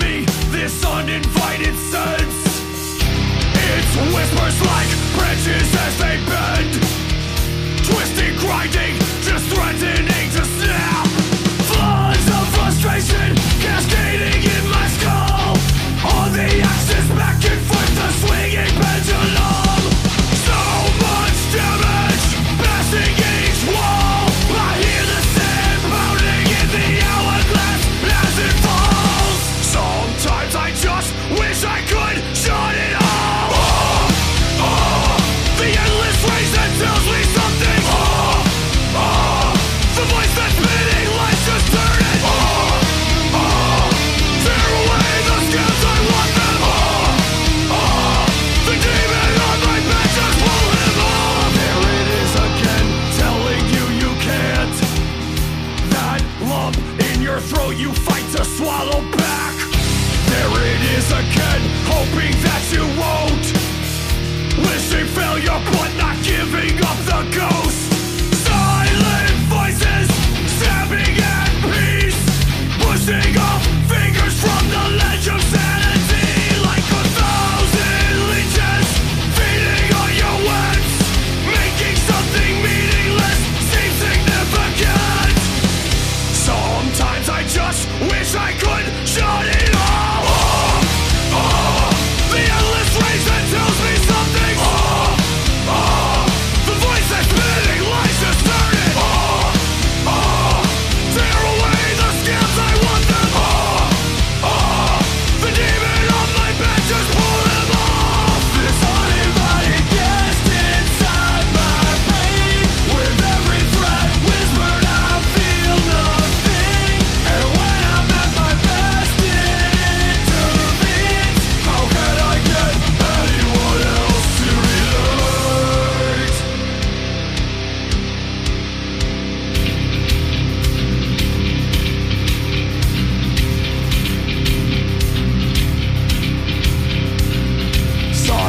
me this uninvited sense. It's whispers like branches as they bend.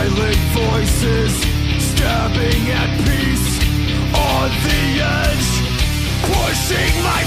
silent voices stabbing at peace on the edge, pushing my